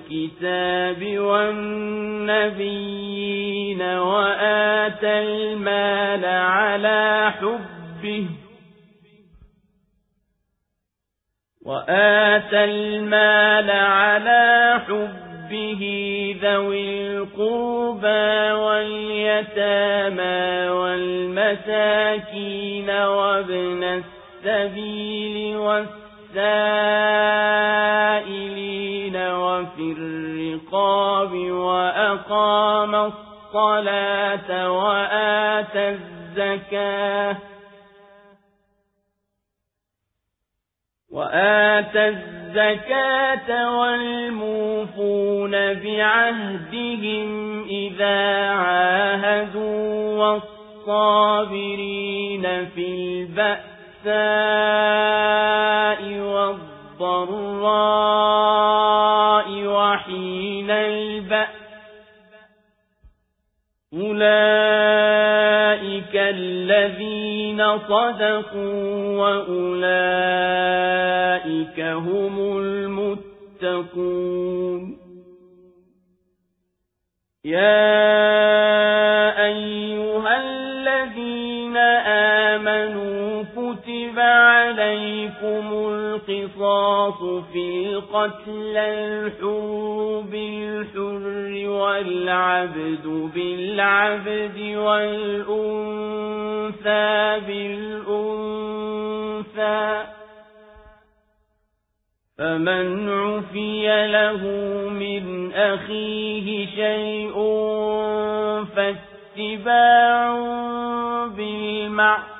والكتاب والنبيين وآتى المال على حبه وآتى المال على حبه به ذوي القربى واليتامى والمساكين وابن السبيل والسائلين وفي الرقاب وأقام الصلاة وآتى الزكاة وآتى الزكاة والموفون بعهدهم إذا عاهدوا والصابرين في البأساء والضراء أولئك الذين صدقوا وأولئك هم المتقون يا عليكم القصاص في القتل الحر والعبد بالعبد والأنثى بالأنثى فمن عفي له من أخيه شيء فاتباع بالمعروف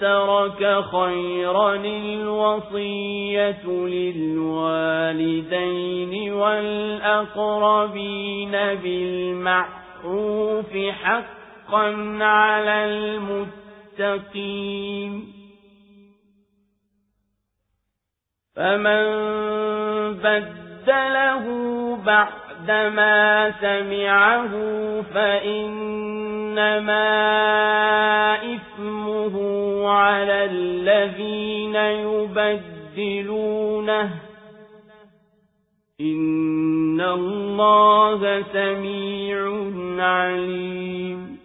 ترك خيرا الوصية للوالدين والأقربين بالمعروف حقا على المتقين. فمن بدل بدله بعدما سمعه فإنما إثمه على الذين يبدلونه. إن الله سميع عليم.